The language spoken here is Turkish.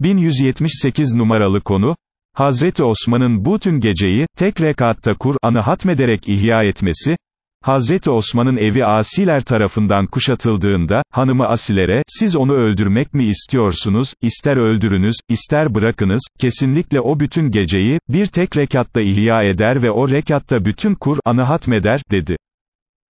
1178 numaralı konu, Hazreti Osman'ın bütün geceyi, tek rekatta Kur'an'ı hatmederek ihya etmesi, Hazreti Osman'ın evi asiler tarafından kuşatıldığında, hanımı asilere, siz onu öldürmek mi istiyorsunuz, ister öldürünüz, ister bırakınız, kesinlikle o bütün geceyi, bir tek rekatta ihya eder ve o rekatta bütün Kur'an'ı hatmeder, dedi.